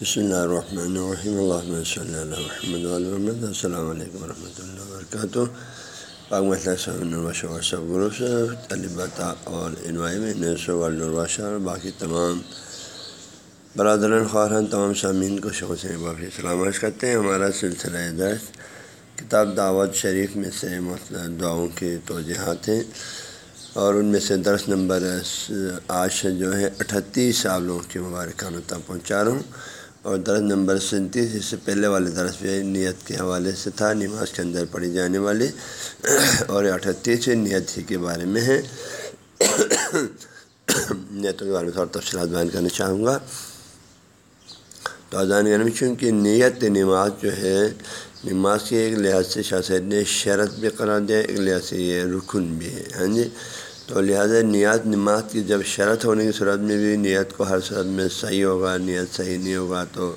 بسم اللہ الرحمن الرحیم اللہ صلی اللہ وحمد الحمد السلام علیکم ورحمۃ اللہ وبرکاتہ گروپ سے طلبت اور انوائی میں نسو الرواشہ اور باقی تمام برادران خواہان تمام سامعین کو شوق سے باقی سلامت کرتے ہیں ہمارا سلسلہ درس کتاب دعوت شریف میں سے مطلب دعاؤں کی توجہات ہیں اور ان میں سے درس نمبر آج جو ہے اٹھتیس سالوں کے مبارکانوں تک پہنچا رہا ہوں اور درس نمبر سینتیس، اس سے پہلے والے درس بھی نیت کے حوالے سے تھا، نماز کے اندر پڑھی جانے والی۔ اور اٹھتیس نیت ہی کے بارے میں ہے۔ نیتوں کے بارے میں تھوڑا تفصیلات بیان کرنا چاہوں گا۔ تو اذان گرمی چونکہ نیت نماز جو ہے، نماز کے ایک لحاظ سے شاہ سید نے شرط بھی قرار دیا، ایک لحاظ سے یہ رکن بھی ہے۔ ہاں جی؟ تو لہٰذا نیت نماز کی جب شرط ہونے کی صورت میں بھی نیت کو ہر صورت میں صحیح ہوگا، نیت صحیح نہیں ہوگا تو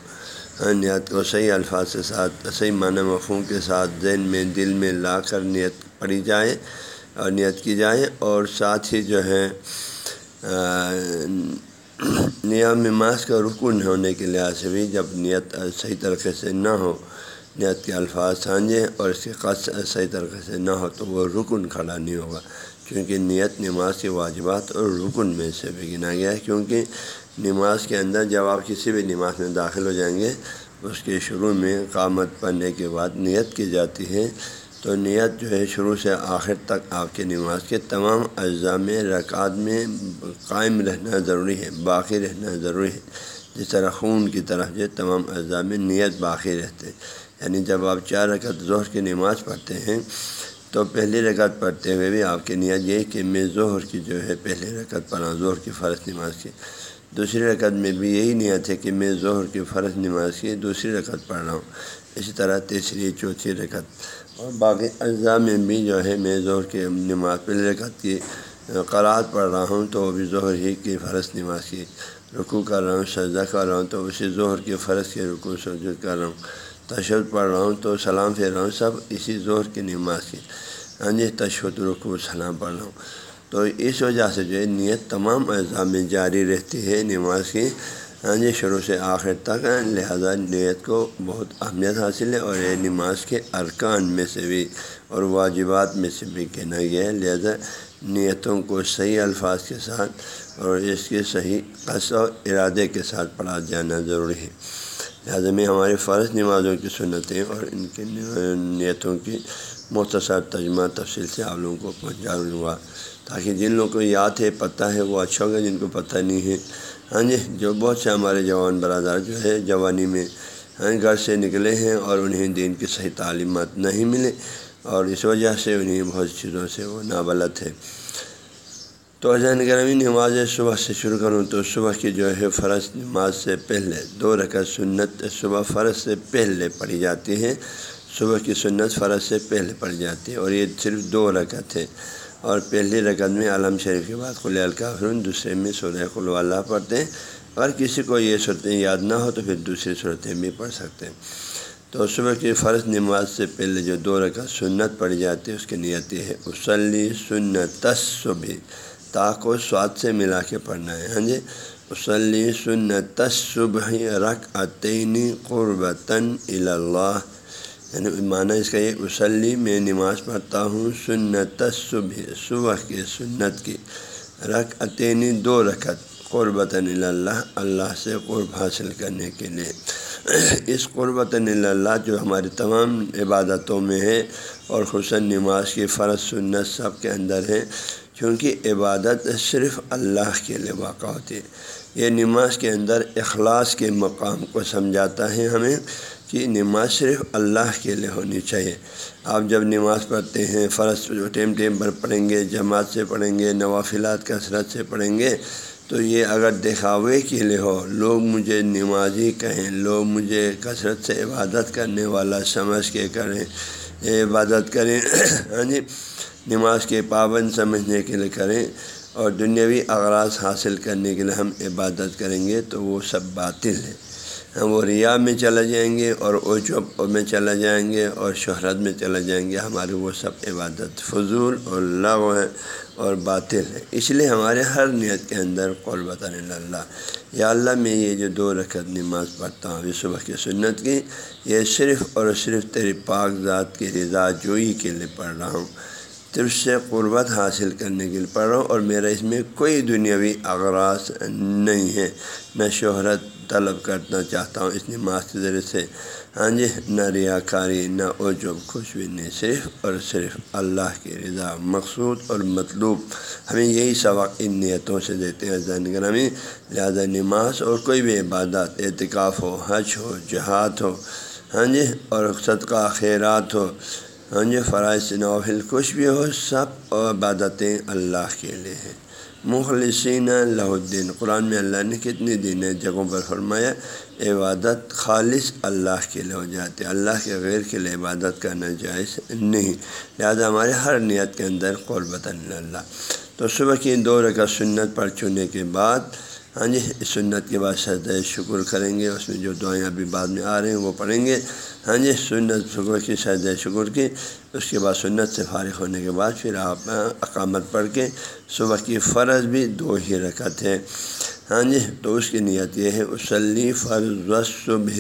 ہاں نیت کو صحیح الفاظ کے ساتھ، صحیح معنی مفہوم کے ساتھ ذہن میں، دل میں لا کر نیت پڑھی جائے اور نیت کی جائے اور ساتھ ہی جو ہے نیام نماز کا رکن ہونے کے لحاظ سے بھی جب نیت صحیح طریقے سے نہ ہو، نیت کے الفاظ سانجھے اور اس کے قص صحیح طریقے سے نہ ہو تو وہ رکن کھڑا نہیں ہوگا۔ کیونکہ نیت نماز کے واجبات اور رکن میں سے بھی گنا گیا ہے، کیونکہ نماز کے اندر جب آپ کسی بھی نماز میں داخل ہو جائیں گے، اس کے شروع میں قامت پڑھنے کے بعد نیت کی جاتی ہے۔ تو نیت جو ہے، شروع سے آخر تک آپ کی نماز کے تمام اجزاء میں، رکعت میں قائم رہنا ضروری ہے، باقی رہنا ضروری ہے۔ جس طرح خون کی طرح جو تمام اجزاء میں نیت باقی رہتے۔ یعنی جب آپ چار رکعت ظہر کی نماز پڑھتے ہیں تو پہلی رکعت پڑھتے ہوئے بھی آپ کی نیت یہ کہ میں ظہر کی جو ہے پہلی رکعت پڑھا ظہر کی فرض نماز کی۔ دوسری رکعت میں بھی یہی نیت ہے کہ میں ظہر کی فرض نماز کی دوسری رکعت پڑھ رہا ہوں۔ اسی طرح تیسری، چوتھی رکعت۔ اور باقی اجزاء میں بھی جو ہے میں ظہر کی نماز، پہلی رکعت کی قرآد پڑھ رہا ہوں تو وہ بھی ظہر ہی کی فرض نماز کی رکو کر رہا ہوں، سجدہ کر رہا ہوں تو اسی ظہر کی فرض کے رکو سجد کر رہا ہوں۔ تشدد پڑھ رہا ہوں تو سلام پھیر رہا ہوں سب اسی زور کی نماز کی۔ ہاں جی تشدد رکو سلام پڑھ رہا ہوں تو اس وجہ سے جو ہے، نیت تمام اجزاء میں جاری رہتی ہے نماز کی۔ ہاں جی شروع سے آخر تک۔ ہاں، لہذا نیت کو بہت اہمیت حاصل ہے اور یہ نماز کے ارکان میں سے بھی اور واجبات میں سے بھی کہنا گیا ہے۔ لہذا نیتوں کو صحیح الفاظ کے ساتھ اور اس کے صحیح قص و ارادے کے ساتھ پڑھا جانا ضروری ہے۔ لہٰذا میں ہماری فرض نمازوں کی سنتیں اور ان کی نیتوں کی مختصر ترجمہ تفصیل سے آپ لوگوں کو پہنچا دوں گا تاکہ جن لوگوں کو یاد ہے، پتہ ہے، وہ اچھا ہوگا، جن کو پتہ نہیں ہے۔ ہاں جی جو بہت سے ہمارے جوان برادر جو ہے، جوانی میں ہاں گھر سے نکلے ہیں اور انہیں دین کی صحیح تعلیمات نہیں ملے اور اس وجہ سے انہیں بہت چیزوں سے وہ نابلت ہے۔ تو اجین گرمی نماز صبح سے شروع کروں۔ تو صبح کی جو ہے فرض نماز سے پہلے دو رکعت سنت صبح فرض سے پہلے پڑھی جاتی ہے صبح کی سنت فرض سے پہلے پڑھی جاتی ہے اور یہ صرف دو رکعت ہے اور پہلی رکعت میں عالم شریف کے بعد خلی الکافرون، دوسرے میں سورہ خلو اللہ پڑھتے ہیں۔ اگر کسی کو یہ صورتیں یاد نہ ہو تو پھر دوسری صورتیں بھی پڑھ سکتے ہیں۔ تو صبح کی فرض نماز سے پہلے جو دو رکعت سنت پڑھی جاتی ہے، اس کی نیت یہ ہے اسلی سنت صبح تا کو سواد سے ملا کے پڑھنا ہے۔ ہاں جی؟ وسلی سن تصبح رق عطینی قربتاً اللہ یعنی معنی اس کا یہ وسلی میں نماز پڑھتا ہوں سنت صبح صبح کی سنت کی۔ رق عطینی دو رکعت، قربتاً اللہ اللہ سے قرب حاصل کرنے کے لیے۔ اس قربت اللہ جو ہماری تمام عبادتوں میں ہے اور حسن نماز کی فرض سنت سب کے اندر ہے۔ کیونکہ عبادت صرف اللہ کے لیے واقع ہوتی ہے یہ نماز کے اندر اخلاص کے مقام کو سمجھاتا ہے ہمیں کہ نماز صرف اللہ کے لیے ہونی چاہیے۔ آپ جب نماز پڑھتے ہیں، فرض ٹیم ٹیم پر پڑھیں گے، جماعت سے پڑھیں گے، نوافلات کثرت سے پڑھیں گے، تو یہ اگر دکھاوے کے لیے ہو، لوگ مجھے نمازی کہیں، لوگ مجھے کثرت سے عبادت کرنے والا سمجھ کے کریں، عبادت کریں۔ ہاں جی۔ نماز کے پابند سمجھنے کے لیے کریں اور دنیاوی اغراض حاصل کرنے کے لیے ہم عبادت کریں گے تو وہ سب باطل ہے وہ ریا میں چلا جائیں گے اور اوچپ میں چلا جائیں گے اور شہرت میں چلا جائیں گے۔ ہماری وہ سب عبادت فضول اور لغ ہے اور باطل ہے اس لیے ہمارے ہر نیت کے اندر قربت اللہ، یا اللہ میں یہ جو دو رکعت نماز پڑھتا ہوں صبح کی سنت کی، یہ صرف اور صرف تیری پاک ذات کی رضا جوئی کے لیے پڑھ رہا ہوں۔ طرف سے قربت حاصل کرنے کے لیے پڑھ رہا ہوں اور میرا اس میں کوئی دنیاوی اغراض نہیں ہے۔ میں شہرت طلب کرنا چاہتا ہوں۔ اس نماز کے ذریعے سے ہاں جی نہ ریا کاری نہ اوجب خوش بھی نہیں، صرف اور صرف اللہ کی رضا، مقصود اور مطلوب۔ ہمیں یہی سبق ان نیتوں سے دیتے ہیں زین گرامی۔ لہٰذا نماز اور کوئی بھی عبادت اعتکاف ہو، حج ہو، جہاد ہو ہاں جی اور صدقہ، خیرات ہو ہاں جی فرائض نوحل کچھ بھی ہو، سب عبادتیں اللہ کے لیے ہیں۔ مخلصین اللہ الدین، قرآن میں اللہ نے کتنی دن جگہوں پر فرمایا، عبادت خالص اللہ کے لیے ہو جاتے اللہ کے غیر کے لیے عبادت کرنا جائز نہیں۔ لہٰذا ہمارے ہر نیت کے اندر قربت اللہ۔ تو صبح کی دو رکعت سنت پڑھ چنے کے بعد ہاں جی سنت کے بعد سجدہ شکر کریں گے، اس میں جو دعائیں ابھی بعد میں آ رہے ہیں وہ پڑھیں گے۔ ہاں جی سنت شکر کی سجدہ شکر کی، اس کے بعد سنت سے فارغ ہونے کے بعد پھر آپ اقامت پڑھ کے صبح کی فرض بھی دو ہی رکعت ہے ہاں جی تو اس کی نیت یہ ہے وسلی فرض صبح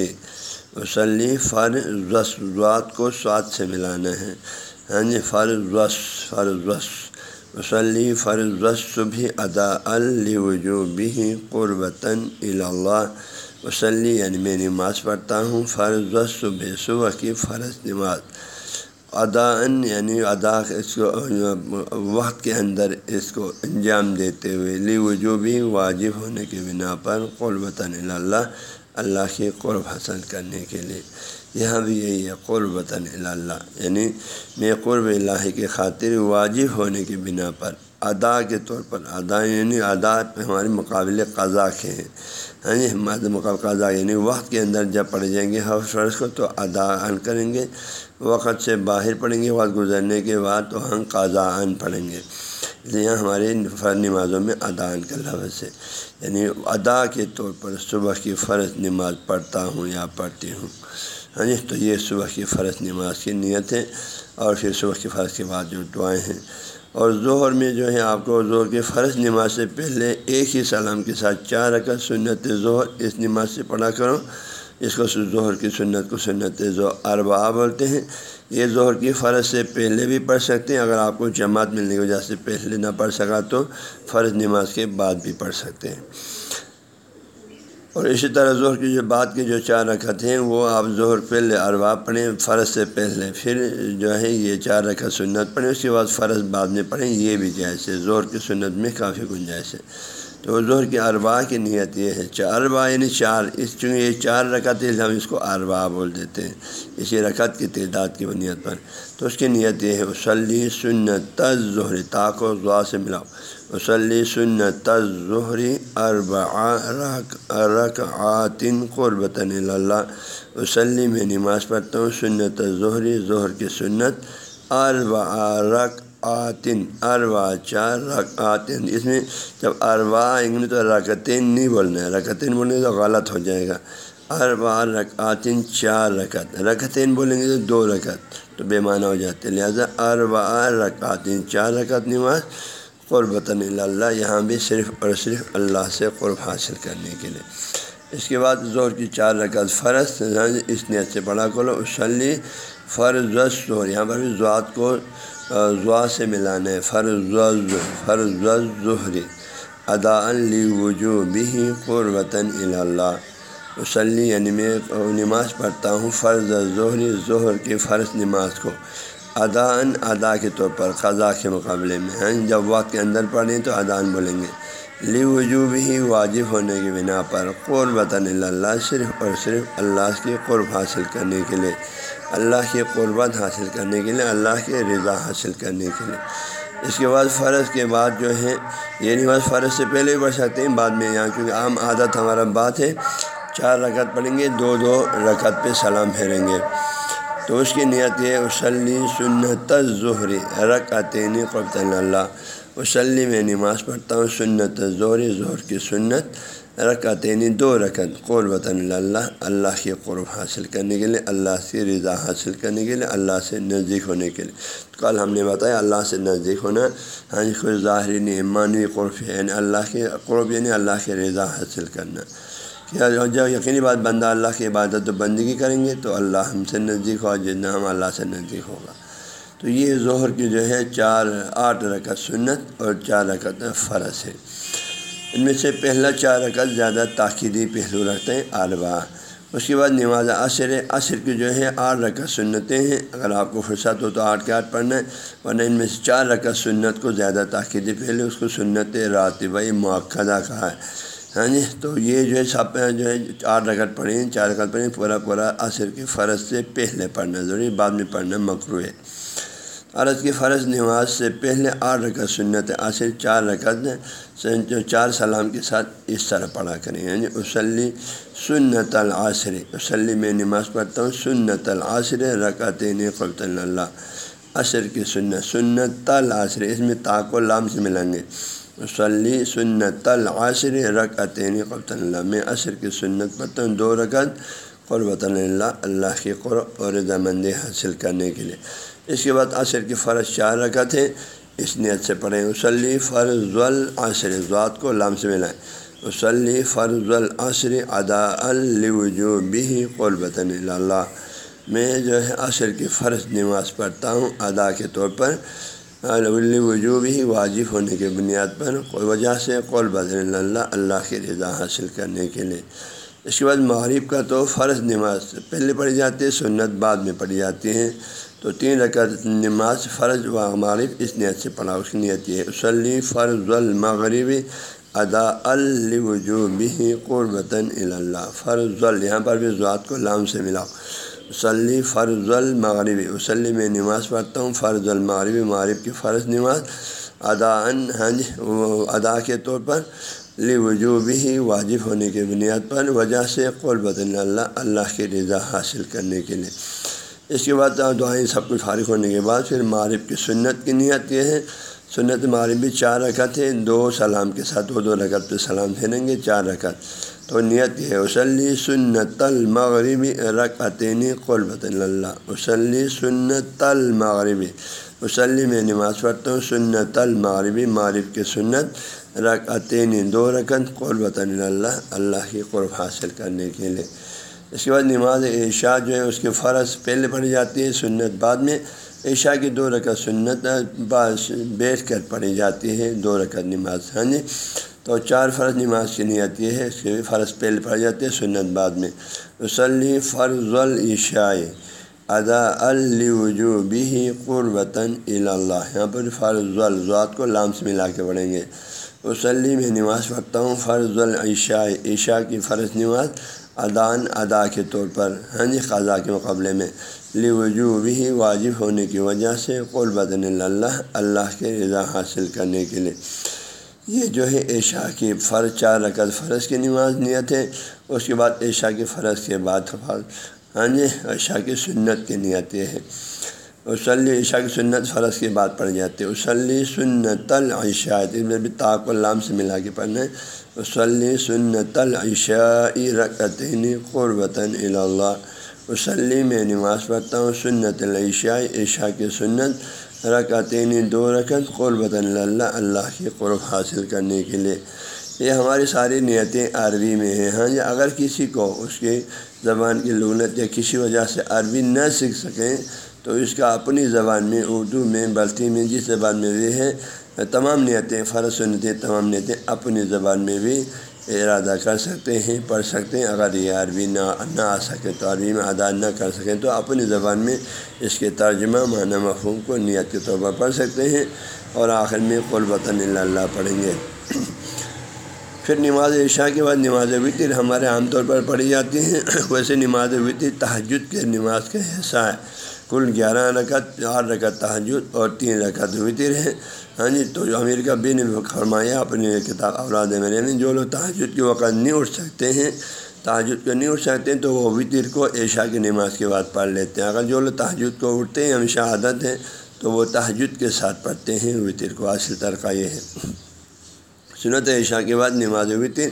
وسلی فرض وسوات کو سواد سے ملانا ہے۔ ہاں جی فرض فرض وسلی فرض صبح ادا الوجوبی قربتاً اللہ وسلی یعنی میں نماز پڑھتا ہوں، فرض صبح صبح کی فرض نماز۔ ادا یعنی ادا اس کو، وقت کے اندر اس کو انجام دیتے ہوئے۔ لی وجوبی واجب ہونے کی بنا پر قربتاً اللہ اللہ کے قرب حاصل کرنے کے لیے۔ یہاں بھی یہی ہے قربتاً اللہ یعنی میں قرب اللہ کی خاطر واجب ہونے کی بنا پر، ادا کے طور پر، ادا یعنی ادا پہ ہمارے مقابلے قضا کے ہیں۔ ہاں جی مقابل قضا یعنی وقت کے اندر جب پڑھ جائیں گے ہر فرض کو تو ادا ان کریں گے، وقت سے باہر پڑھیں گے، وقت گزرنے کے بعد تو ہم قضا ان پڑھیں گے۔ اس لیے ہمارے فرض نمازوں میں ادا ان کا لفظ ہے۔ یعنی ادا کے طور پر صبح کی فرض نماز پڑھتا ہوں یا پڑھتی ہوں۔ ہاں جی تو یہ صبح کی فرض نماز کی نیت ہے اور پھر صبح کی فرض کے بعد جو دعائیں ہیں۔ اور ظہر میں جو ہے، آپ کو ظہر کی فرض نماز سے پہلے ایک ہی سلام کے ساتھ چار رکعت سنت ظہر اس نماز سے پڑھا کرو۔ اس کو ظہر کی سنت کو سنت ظہر اربا بولتے ہیں۔ یہ ظہر کی فرض سے پہلے بھی پڑھ سکتے ہیں، اگر آپ کو جماعت ملنے کی وجہ سے پہلے نہ پڑھ سکا تو فرض نماز کے بعد بھی پڑھ سکتے ہیں۔ اور اسی طرح ظہر کی جو بات کی جو چار رکعت ہیں، وہ آپ ظہر پہلے اروا پڑھیں، فرض سے پہلے، پھر جو ہے یہ چار رکعت سنت پڑھیں، اس کے بعد فرض بعد میں پڑھیں، یہ بھی جائز ہے۔ ظہر کی سنت میں کافی گنجائش ہے۔ تو ظہر کی اربا کی نیت یہ ہے چار اربا یعنی چار، اس چونکہ یہ چار رکعت ہم اس کو اربا بول دیتے ہیں، اسی رکعت کی تعداد کی بنیاد پر۔ تو اس کی نیت یہ ہے وسلی سنت تز ظہر تاک و دعا سے ملاؤ۔ وسلی سنت ظہری اربا رک آتن قربتاً اللہ وسلی میں نماز پڑھتا ہوں، سنت ظہری ظہر کی سنت اربا رک آتن اروا، چار آتن اس میں جب اروا گے تو رکتین نہیں بولنا ہے۔ رکتین بولیں تو غلط ہو جائے گا۔ اروا رک آتن چار رکت۔ رکتین بولیں گے تو دو رکت۔ تو بے معنی ہو جاتے لہٰذا اروا رکاتین چار رکت نماز قربتاً اللہ، یہاں بھی صرف اور صرف اللہ سے قرب حاصل کرنے کے لیے۔ اس کے بعد زور کی چار رکعت فرض۔ اس نیت سے پڑھا کرو اسلی فرض زور یہاں پر بھی زوات کو زوا سے ملانا ہے فرض فرض ظہری ادا لی وجو بھی قربتاً اللہ وسلی یعنی میں نماز پڑھتا ہوں فرض ظہری ظہر کی فرض نماز کو۔ ادا ان ادا کے طور پر قضا کے مقابلے میں۔ ہیں جب وقت کے اندر پڑھیں تو ادان بولیں گے۔ لی وجوب ہی واجب ہونے کی بنا پر قربتاً اللہ صرف اور صرف اللہ کی قرب حاصل کرنے کے لیے۔ اللہ کی قربت حاصل کرنے کے لیے، اللہ کی رضا حاصل کرنے کے لیے۔ اس کے بعد فرض کے بعد جو ہے یہ نماز فرض سے پہلے بھی پڑھ سکتے ہیں، بعد میں یہاں کیونکہ عام عادت ہمارا بات ہے، چار رکعت پڑھیں گے، دو دو رکعت پہ سلام پھیریں گے۔ تو اس کی نیت یہ وسلی سنت ظہری رکعتین قبط اللہ۔ وسلی میں نماز پڑھتا ہوں، سنت ظہری ظہر کی سنت۔ رکعتین دو رکعت قربۃ اللہ اللہ کے قرب حاصل کرنے کے لیے، اللہ سے رضا حاصل کرنے کے لیے، اللہ سے نزدیک ہونے کے لیے۔ کل ہم نے بتایا اللہ سے نزدیک ہونا ہاں جی خود ظاہری ایمانوی قرف یعنی اللہ کے قرب یعنی اللہ کے رضا حاصل کرنا۔ کیا جب یقینی بات بندہ اللہ کی عبادت و بندگی کریں گے، تو اللہ ہم سے نزدیک ہوا جتنا ہم اللہ سے نزدیک ہوگا۔ تو یہ ظہر کی جو ہے، چار، آٹھ رکعت سنت اور چار رکعت فرض ہے۔ ان میں سے پہلا چار رکعت زیادہ تاکیدی پہلو رکھتے ہیں آلبا اس کے بعد نماز عصر عصر کی جو ہے آٹھ رکعت سنتیں ہیں۔ اگر آپ کو فرصت ہو تو آٹھ کے آٹھ پڑھنا ہے، ورنہ ان میں سے چار رکعت سنت کو زیادہ تاکیدی پہلے اس کو سنت راتبہ موقع کہا ہے۔ ہاں جی؟ تو یہ جو ہے سب جو ہے آٹھ رکعت پڑھیں، چار رکعت پڑھیں، پورا پورا عصر کے فرض سے پہلے پڑھنا ضروری بعد میں پڑھنا مکرو ہے۔ عرض کی فرض نماز سے پہلے آٹھ رکعت سنت عصر چار رکعت جو چار سلام کے ساتھ اس طرح پڑھا کریں۔ یعنی اسلی سنت العصر اسلی میں نماز پڑھتا ہوں، سنت العصر، رکعت قبط اللہ۔ عصر کی سنت سنت العصر، اس میں طاق و لام سے ملیں گے۔ وسلی سنت العصر، رکعت قبط اللہ۔ میں عصر کی سنت پڑھتا ہوں، دو رکعت قربۃ اللہ اللہ کی قرب اور رضامندی حاصل کرنے کے لیے۔ اس کے بعد عصر کی فرض چار رکعت ہے اس نیت سے پڑھیں وسلی فرض العصر ذات کو لام سے ملائیں۔ وسلی فرض العصر ادا الوجو بھی قربۃ اللہ۔ میں جو ہے عصر کی فرض نماز پڑھتا ہوں ادا کے طور پر۔ وجوب ہی واجب ہونے کی بنیاد پر کوئی وجہ سے قول بدن اللہ اللہ کی رضا حاصل کرنے کے لیے۔ اس کے بعد مغرب کا تو فرض نماز پہلے پڑھی جاتی ہے، سنت بعد میں پڑھی جاتی ہیں تو تین رکعت نماز فرض و مغرب اس نیت سے پڑھا، اس کی نیت یہ وسلی فرض المغرب ادا الوجوبی قربتاً اللہ فرض یہاں پر بھی ذات کو لام سے ملا وسلی فرض المغربی وسلی میں نماز پڑھتا ہوں، فرض المغربی مغرب کی فرض نماز۔ ادا ان ہاں جی ادا کے طور پر لی وجوب ہی واجب ہونے کی بنیاد پر وجہ سے قربت اللہ اللہ کی رضا حاصل کرنے کے لیے۔ اس کے بعد دعائیں سب کچھ فارغ ہونے کے بعد پھر معرف کی سنت کی نیت یہ ہے۔ سنت معربی چار رکعت ہے، دو سلام کے ساتھ وہ دو رکعت پہ سلام پھیریں گے، چار رکعت۔ تو نیت یہ ہے وسلی سنت المغربی رکعتین قربۃ اللہ۔ وسلی سنت المغربی وسلی میں نماز پڑھتا ہوں، سنت المغربی معرف کی سنت، رکعتین دو رکعت قربۃ اللہ اللہ کی قرب حاصل کرنے کے لیے۔ اس کے بعد نماز عشاء جو ہے، اس کے فرض پہلے پڑھی جاتی ہے، سنت بعد میں عشاء کی دو رکعت سنت بیٹھ کر پڑھی جاتی ہے، دو رکعت نماز ہاں جی؟ تو چار فرض نماز کی نیت یہ ہے، اس کے فرض پہلے پڑھی جاتی ہے، سنت بعد میں۔ وسلی فرض العشاء ادا الوجوبی قربتاً اللہ یہاں پر فرض الزات کو لام سے ملا کے پڑھیں گے. وسلی میں نماز پڑھتا ہوں. فرض العشاء، عشاء کی فرض نماز ادان ادا کے طور پر ہاں جی خاصہ کے مقابلے میں. لی وجوب ہی واجب ہونے کی وجہ سے قول بدن اللہ اللہ کے رضا حاصل کرنے کے لیے. یہ جو ہے عشاء کی فرض، چار رکعت فرض کی نماز نیت ہے. اس کے بعد عشاء کی فرض کے بعد ہاں جی عشاء کی سنت کی نیت یہ ہے۔ وسلی عشاء کی سنت فرض کے بعد پڑھ جاتے ہیں۔ وسلی سنت العشاء، اس میں بھی طاق اللام سے ملا کے پڑھنا ہے۔ وسلی سنت العشاء رکعتین قربتاً اللہ وسلی میں نماز پڑھتا ہوں، سنت العشاء، عشاء کی سنت، رکعتین دو رکعت قربتاً اللہ اللہ کی قرب حاصل کرنے کے لیے۔ یہ ہماری ساری نیتیں عربی میں ہیں ہاں جی اگر کسی کو اس کے زبان کی لغنت یا کسی وجہ سے عربی نہ سیکھ سکیں، تو اس کا اپنی زبان میں، اردو میں، بلتی میں، جس زبان میں بھی ہے، تمام نیتیں، فرض سنتیں، تمام نیتیں اپنی زبان میں بھی ارادہ کر سکتے ہیں، پڑھ سکتے ہیں۔ اگر یہ عربی نہ نہ آ سکے، تو عربی میں ادا نہ کر سکیں، تو اپنی زبان میں اس کے ترجمہ، معنی، مفہوم کو، نیت کے طور پر پڑھ سکتے ہیں۔ اور آخر میں قلبۃ اللہ پڑھیں گے۔ پھر نماز عشاء کے بعد نماز وطر ہمارے عام طور پر پڑھی جاتی ہیں۔ ویسے نماز وطر تحجد کے نماز کا حصہ ہے۔ کل گیارہ رکعت، چار رکعت تحجد اور تین رکعت وطر ہیں۔ ہاں جی تو امیر کا بن فرمایا، اپنی کتاب اولاد میں نے جو لوگ تحجد کے وقت نہیں اٹھ سکتے ہیں تحجد کو نہیں اٹھ سکتے ہیں، تو وہ وطر کو عشاء کی نماز کے بعد پڑھ لیتے ہیں۔ اگر جو لوگ تحجد کو اٹھتے ہیں، ہمیشہ عادت ہے، تو وہ تحجد کے ساتھ پڑھتے ہیں۔ وطر کو حاصل ترقہ یہ ہے۔ سنت عشاء کے بعد نماز وطر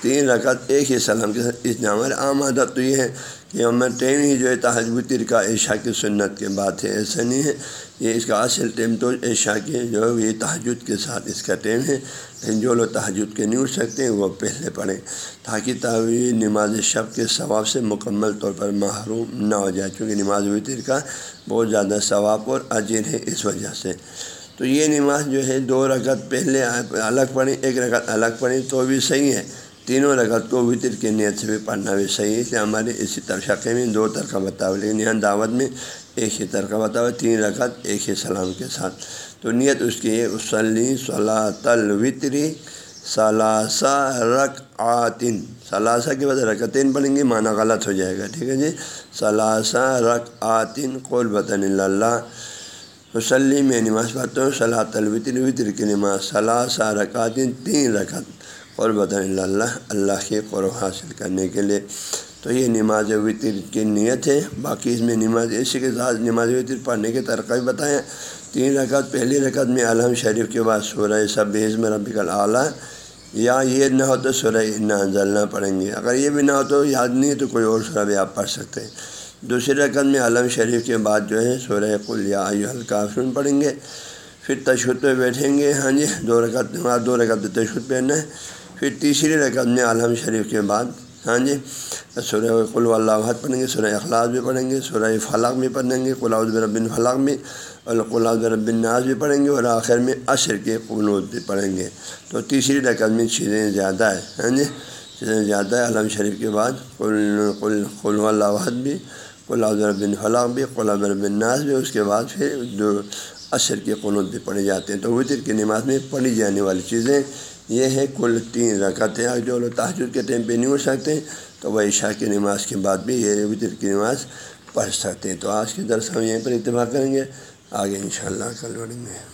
تین رکعت ایک ہی سلام کے ساتھ اس ہمارے عام عادت تو یہ ہے کہ ہمیں ٹائم ہی جو ہے تحج وطر کا عشاء کی سنت کے بعد ہے، ایسا نہیں ہے۔ یہ اس کا اصل ٹائم تو عشاء کے جو ہے یہ تحجد کے ساتھ اس کا ٹائم ہے۔ لیکن جو لوگ تحجد کے نہیں اٹھ سکتے ہیں، وہ پہلے پڑھیں۔ تاکہ تعوی نماز شب کے ثواب سے مکمل طور پر محروم نہ ہو جائے، چونکہ نماز وطر کا بہت زیادہ ثواب اور اجر ہے اس وجہ سے۔ تو یہ نماز جو ہے دو رکعت پہلے الگ پڑھیں، ایک رکعت الگ پڑھیں تو بھی صحیح ہے۔ تینوں رکعت کو وطر کے نیت سے بھی پڑھنا بھی صحیح ہے۔ کہ ہمارے اسی طرح میں دو ترقہ بتاؤ، لیکن یہاں دعوت میں ایک ہی ترقہ بتاؤ، تین رکعت ایک ہی سلام کے ساتھ۔ تو نیت اس کی ہے وسلی صلاح تل وطری ثلاثہ رق آتن ثلاثہ کے بعد رکعتین پڑھیں گے، معنی غلط ہو جائے گا، ٹھیک ہے جی؟ ثلاثہ رق آتن قول بطن اللہ۔ وسلی میں نماز پڑھتا ہوں صلاح تلوطر وطر کی نماز ثلاثہ رکعتین تین رکعت قول بطن اللہ اللہ کے قرب حاصل کرنے کے لیے۔ تو یہ نماز وطر کی نیت ہے۔ باقی اس میں نماز اسی کے ساتھ نماز وطر پڑھنے کے طرقہ بھی بتائیں۔ تین رکعت، پہلی رکعت میں علم شریف کے بعد سورہ سب میں ربی اعلیٰ یا یہ نہ ہو تو سورہ نہ نہ پڑھیں گے۔ اگر یہ بھی نہ ہو تو یاد نہیں ہے تو کوئی اور سورہ بھی آپ پڑھ سکتے ہیں۔ دوسری رقم میں علم شریف کے بعد جو ہے سورہ کل یا الکافرون پڑھیں گے، پھر تشہد پہ بیٹھیں گے ہاں جی دو رکعت دو رکعت تشہد پہننا ہے پھر تیسری رقم میں علم شریف کے بعد ہاں جی سورہ قل اللہ پڑھیں گے، سورہ اخلاص بھی پڑھیں گے، سورہ فلاق بھی پڑھیں گے قلعہ ربن فلاق میں القلاء رب الناز بھی پڑھیں گے، اور آخر میں عشر کے قنوط بھی پڑھیں گے۔ تو تیسری رقم میں چیزیں زیادہ ہے ہاں جی چیزیں زیادہ ہے علم شریف کے بعد، قل اللہ بھی قلعہ بن الفلاق بھی قلعہ بن ناز بھی، اس کے بعد پھر جو عشر کے قنوط بھی پڑھے جاتے ہیں۔ تو وطر کی نماز میں پڑھی جانے والی چیزیں یہ ہے کل تین رکعتیں جو لوگ تحجد کے ٹائم پہ نہیں اٹھ سکتے، تو وہ عشاء کی نماز کے بعد بھی یہ وطر کی نماز پڑھ سکتے ہیں۔ تو آج کے درس ہم یہیں پر اتفاق کریں گے۔ آگے انشاءاللہ کل بڑھیں گے